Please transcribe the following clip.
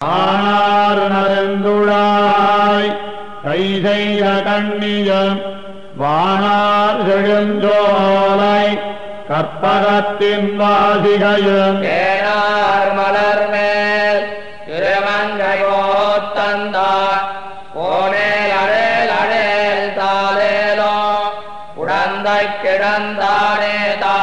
ஆனார் நரந்துழாய் கை செய்த கண்ணியம் வானார் செழுந்தோலை. கற்பகத்தின் வாசிகையும் ஏனார் மலர் மேல் திருமங்கையோ தந்தார் போனேல் அழல் அழல் தாளேலோ. உடந்தை கிடந்தானே தாலே